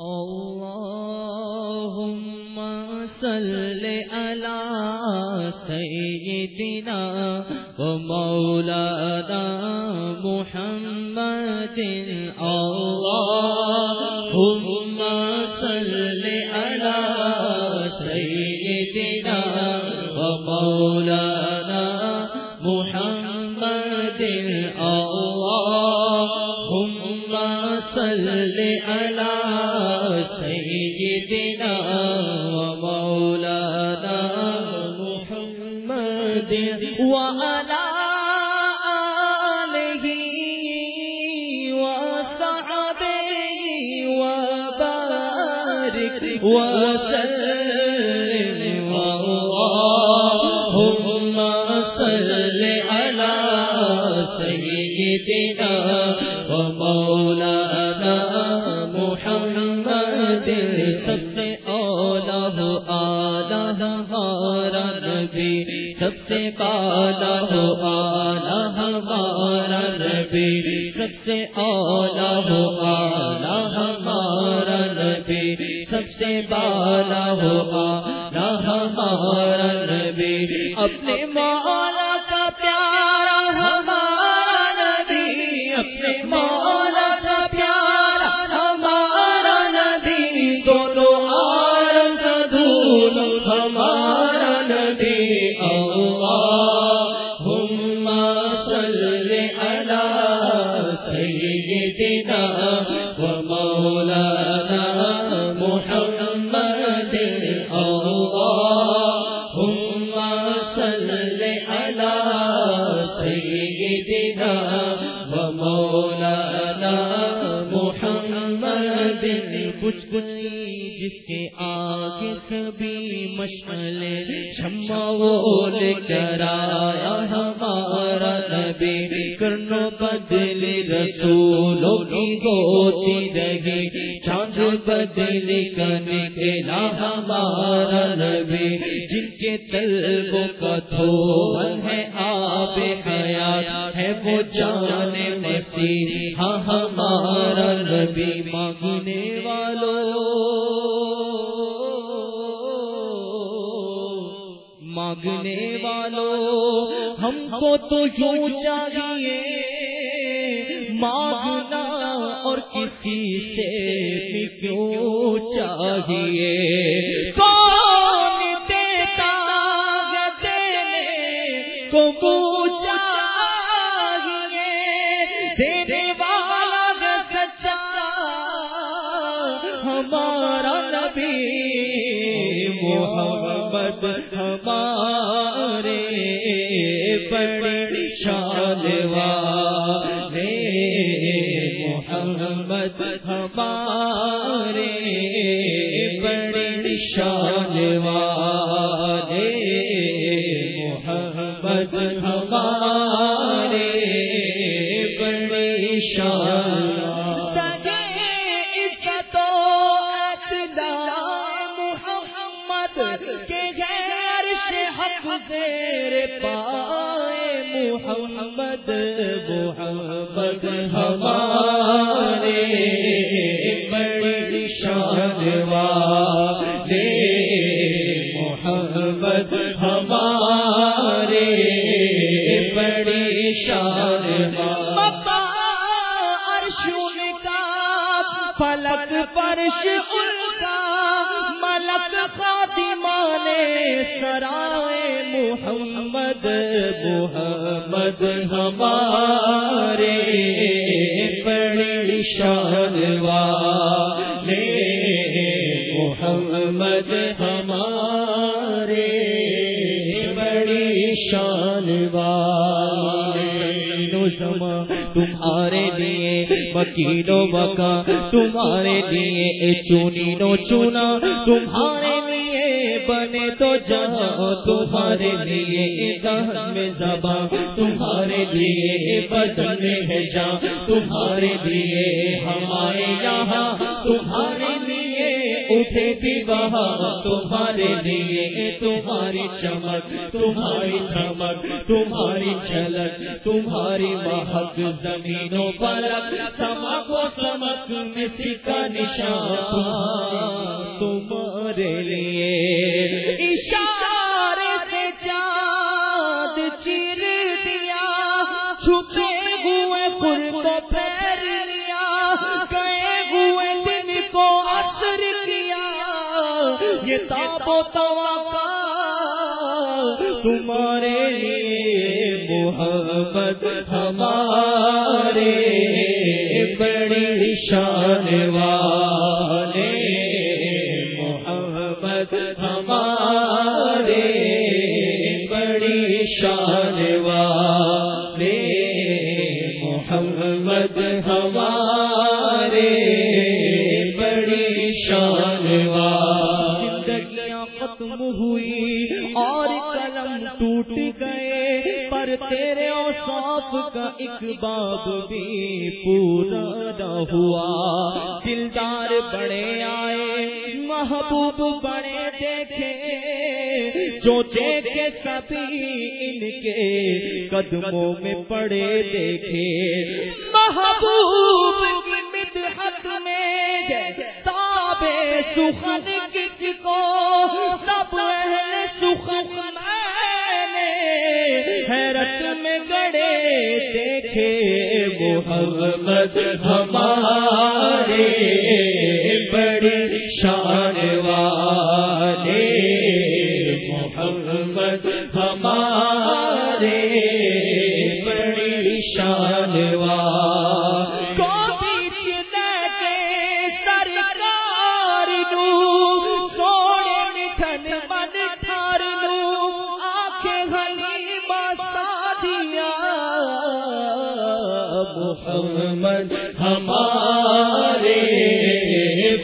اللهم صل على سيدنا ومولانا محمد. اللهم صل على سيدنا ومولانا محمد. اللهم صل على سيدنا ومولانا محمد وعلى آله وصحبه وبارك وسلم اللهم سيدنا ومولانا محمد، سب سے اولا ہو آلہ ہمارا نبی، سب سے بالا ہو آلہ ہمارا نبی، سب سے اولا ہو آلہ ہمارا نبی، سب سے بالا ہو آلہ ہمارا نبی، اپنے مولا سیدنا ومولانا محمد اللہم صل علی سیدنا ومولانا محمد کچھ کچھ جس کے آگے سبھی مشمل شمع وہ لے کر آیا ہمارا نبی کرنو بدل رسولوں کی ہوتی رہی چاند بدل کر نکلا ہمارا نبی۔ جن کے طلبوں کا تھوڑ ہے آپ حیات، ہے وہ جان مسیح۔ ہاں ہمارا نبی مانگنے مانگنے والوں ہم کو تو یوں چاہیے مانگنا اور کسی سے بھی کیوں چاہیے؟ کون دیتا دینے؟ کو پوچھا دینے والا سچا ہمارا نبی محمد ہمارے بڑے شان والے محمد ہمارے بڑے شان والے محمد ہمارے بڑے بڑی شان والے محمد ہمارے بڑی شان عرش کا فلک فرش ان کا ملک خاتمان سرائے محمد محمد ہمارے بڑی شان والے محمد ہمارے بڑی شان والے۔ سما تمہارے لیے وکیلو بکا تمہارے لیے چونی نو چونا، تمہارے بنے تو جہاں تمہارے لیے دہن میں زبا تمہارے لیے بدن میں ہے جان تمہارے لیے ہمارے یہاں، تمہارے لیے اٹھے بھی وہاں، تمہارے لیے تمہاری چمک تمہاری چمک، تمہاری جھلک، تمہاری مہک زمینوں پر سمک و سمک میں سکا نشان، تمہارے لیے اشارے سے چاند چیر دیا، چھپے ہوئے خور کو پھیر لیا، گئے ہوئے دن کو اثر کیا۔ یہ تاب و توقع تمہارے لیے محبت، ہمارے بڑی شان والے پر تیرے اوصاف کا ایک باب بھی پورا نہ ہوا۔ دلدار بڑے آئے، محبوب بڑے دیکھے۔ جو دیکھے سبھی ان کے قدموں میں پڑے دیکھے۔ محبوب محمد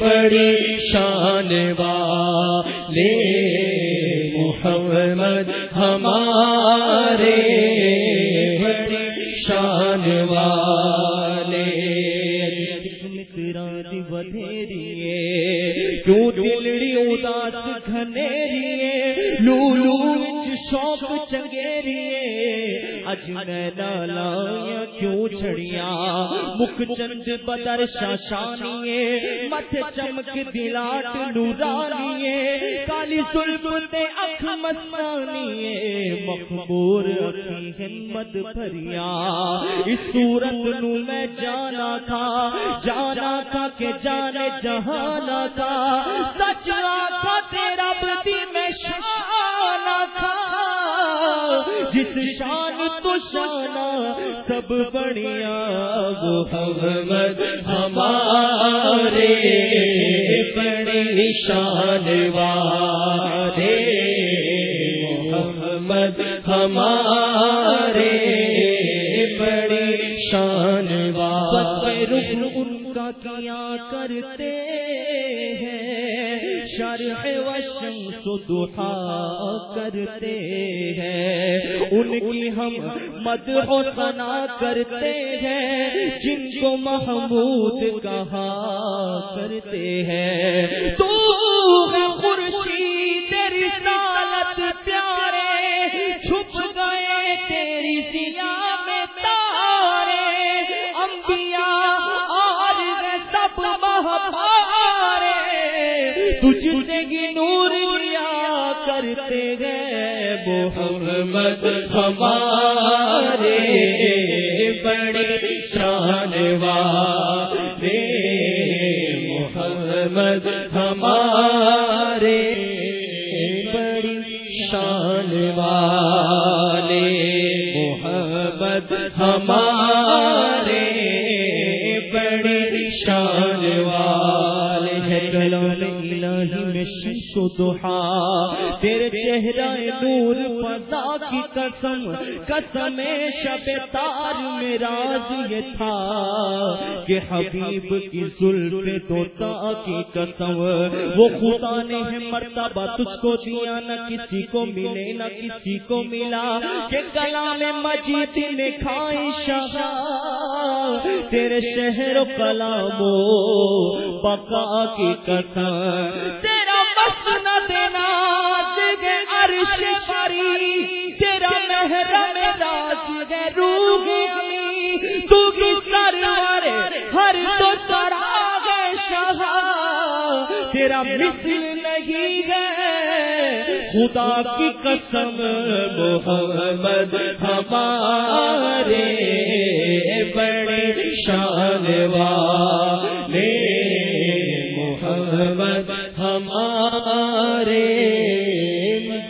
بڑی شان والے محمد، ہمارے بڑی شان والے۔ رات ودھیریے کیوں دلڑی اداس گھنیریے؟ لولو وچ شوق چنگیریے اج نینا لایا ہاں، کیوں چھڑیاں؟ مکھ چند بدر شاشانیے مت چمک دلاٹ نورانیے، کالی سلف تے اکھ مستانیے مخبور اکھی ہمت بھریا اس صورت نو میں جانا تھا جانا تھا کہ جانے جہانا تھا۔ سچ آخا جس شان تو شانا سب بڑھیا وہ محمد ہمارے بڑی شان والے۔ محمد ہمارے بڑی شان والے۔ ان کا کیا کرتے ہیں شرح و شمس و دحا کرتے ہیں۔ ان کی ہم مدح و ثنا کرتے ہیں۔ جن کو محمود کہا کرتے ہیں۔ تو خورشید رسالت پیارے کرتے گئے محمد ہمارے بڑے شان والے محمد ہمارے بڑی شان والے محمد ہمارے بڑی شان والے ہے کلام الہی میں شمس و دحا تیرے چہرہ نور فضا کی قسم قسم شب تار میں راز یہ تھا۔ کہ حبیب کی زلف توتا کی قسم، وہ خدا نے ہے مرتبہ تجھ کو دیا، نہ کسی کو ملے، نہ کسی کو ملا۔ کہ کلام مجید نے کھائی شاہ تیرے شہر و کلام و بقا کی کی قسم۔ تیرا بس نہ دینا دے عرش شری۔ تیرا محرم راز ہے روح امی تو کی سرور ہر تو ترا ہے شاہ۔ تیرا مثل نہیں ہے۔ خدا کی قسم، محمد ہمارے بڑے شان والے۔ محمد ہمارے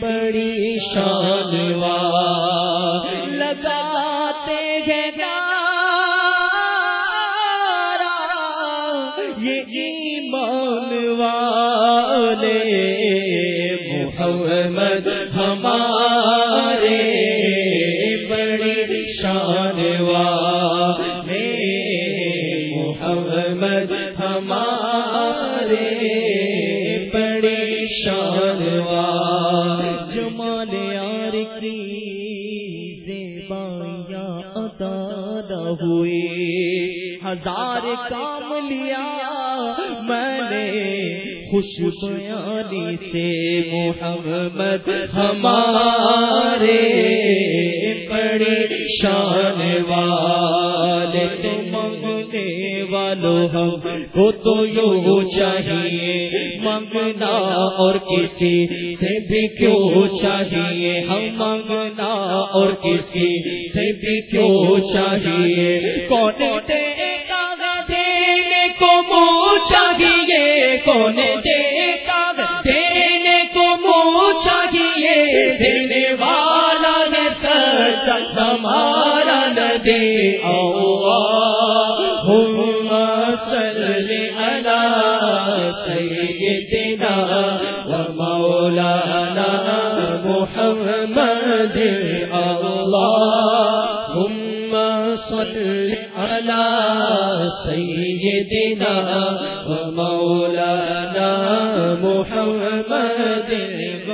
بڑی شان لگاتے ہیں نارا یہ ایمان والے محمد نہ ہوئے ہزار کام لیا میں نے۔ خوش بیانی سے محمد ہمارے بڑے شان والے۔ تو منگنے والوں ہم کو تو یوں چاہیے منگنا اور کسی سے بھی کیوں چاہیے؟ ہم منگنا اور کسی سے بھی کیوں چاہیے؟ کون دینے کو منہ چاہیے؟ کون دے دینے کو منہ چاہیے؟ دینے والا نے سچا ہمارا نہ دے سیدنا و مولانا محمد اللہم صل علی سیدنا و مولانا محمد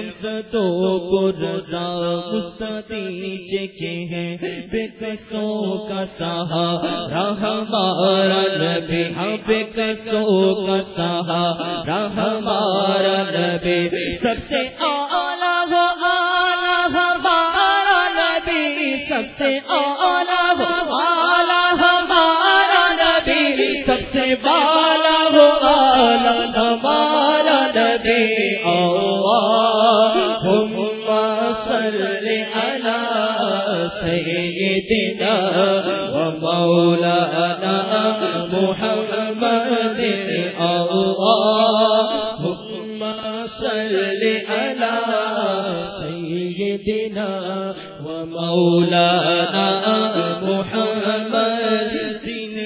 غمزتوں کو رضا مستطی چکے ہیں بے قصوں کا سہارا ہمارا نبی ہاں بے قصوں کا سہارا ہمارا نبی، سب سے اعلیٰ ہو اعلیٰ ہمارا نبی، سب سے اعلیٰ اعلیٰ صلی علی سیدنا و مولانا محمد اللہم صلی علی سیدنا و مولانا محمد دن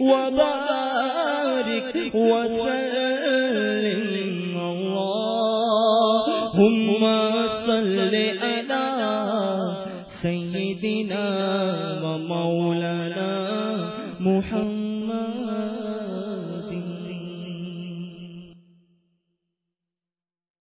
وعلا بارك وسلم اللهم صل على سيدنا ومولانا محمد